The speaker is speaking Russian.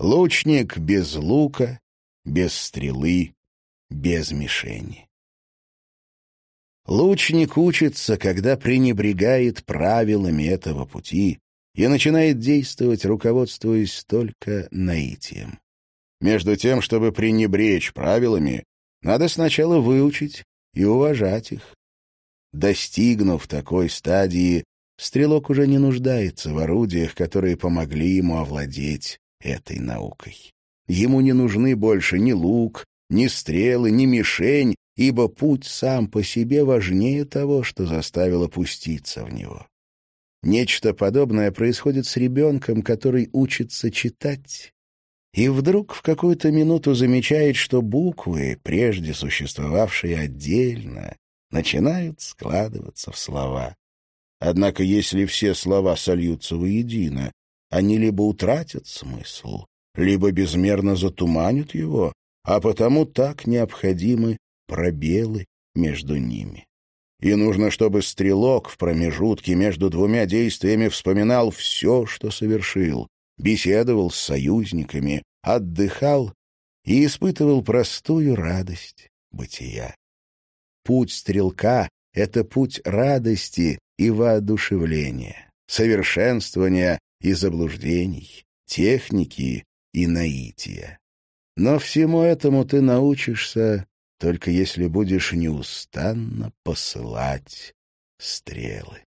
Лучник без лука, без стрелы, без мишени. Лучник учится, когда пренебрегает правилами этого пути и начинает действовать, руководствуясь только наитием. Между тем, чтобы пренебречь правилами, надо сначала выучить и уважать их. Достигнув такой стадии, стрелок уже не нуждается в орудиях, которые помогли ему овладеть этой наукой. Ему не нужны больше ни лук, ни стрелы, ни мишень, ибо путь сам по себе важнее того, что заставило пуститься в него. Нечто подобное происходит с ребенком, который учится читать, и вдруг в какую-то минуту замечает, что буквы, прежде существовавшие отдельно, начинают складываться в слова. Однако если все слова сольются воедино, они либо утратят смысл, либо безмерно затуманят его, а потому так необходимы пробелы между ними. И нужно, чтобы стрелок в промежутке между двумя действиями вспоминал все, что совершил, беседовал с союзниками, отдыхал и испытывал простую радость бытия. Путь стрелка — это путь радости и воодушевления, совершенствования и заблуждений, техники и наития. Но всему этому ты научишься только если будешь неустанно посылать стрелы.